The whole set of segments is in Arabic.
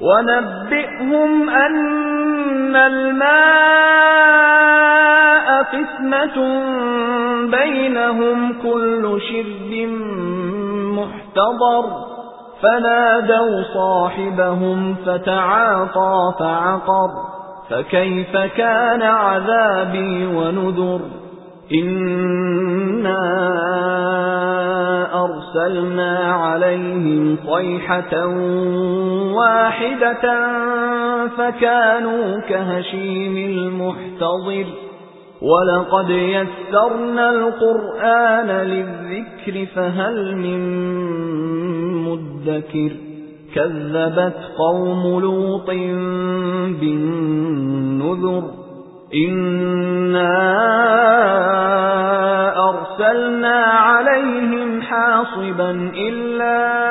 ونبئهم أن الماء قسمة بينهم كل شرب محتضر. فنادوا صاحبهم فتعاطى فعقر. فكيف كان عذابي ونذر؟ إِنَّا أَرْسَلْنَا عَلَيْهِمْ صَيْحَةً وَاحِدَةً فَكَانُوا كَهَشِيمِ الْمُحْتَظِرِ وَلَقَدْ يَسَّرْنَا الْقُرْآنَ لِلذِّكْرِ فَهَلْ مِن مُّدَّكِرٍ؟ كَذَّبَتْ قَوْمُ لُوطٍ بِالنُّذُرِ. إِنَّا أَرْسَلْنَا عَلَيْهِمْ حَاصِبًا إِلَّا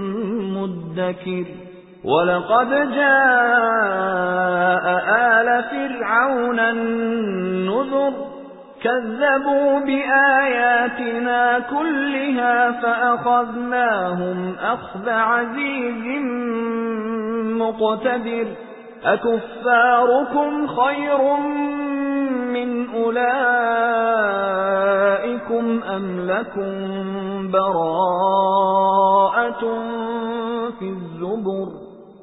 مُّدَّكِرٍ وَلَقَدْ جَاءَ آلَ فِرْعَوْنَ النُّذُرُ كَذَّبُوا بِآيَاتِنَا كُلِّهَا فَأَخَذْنَاهُمْ أَخْذَ عَزِيزٍ مُقْتَدِرٍ. أَكُفَّارُكُمْ خَيْرٌ مِنْ أُولَئِكُمْ أَمْ لَكُمْ بَرَاءَةٌ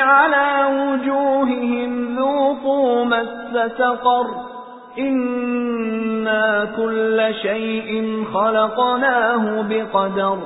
عَلَى وُجُوهِهِمْ ذُوقُوا مَسَّ سَقَرَ إِنَّا كُلَّ شَيْءٍ خَلَقْنَاهُ بِقَدَرٍ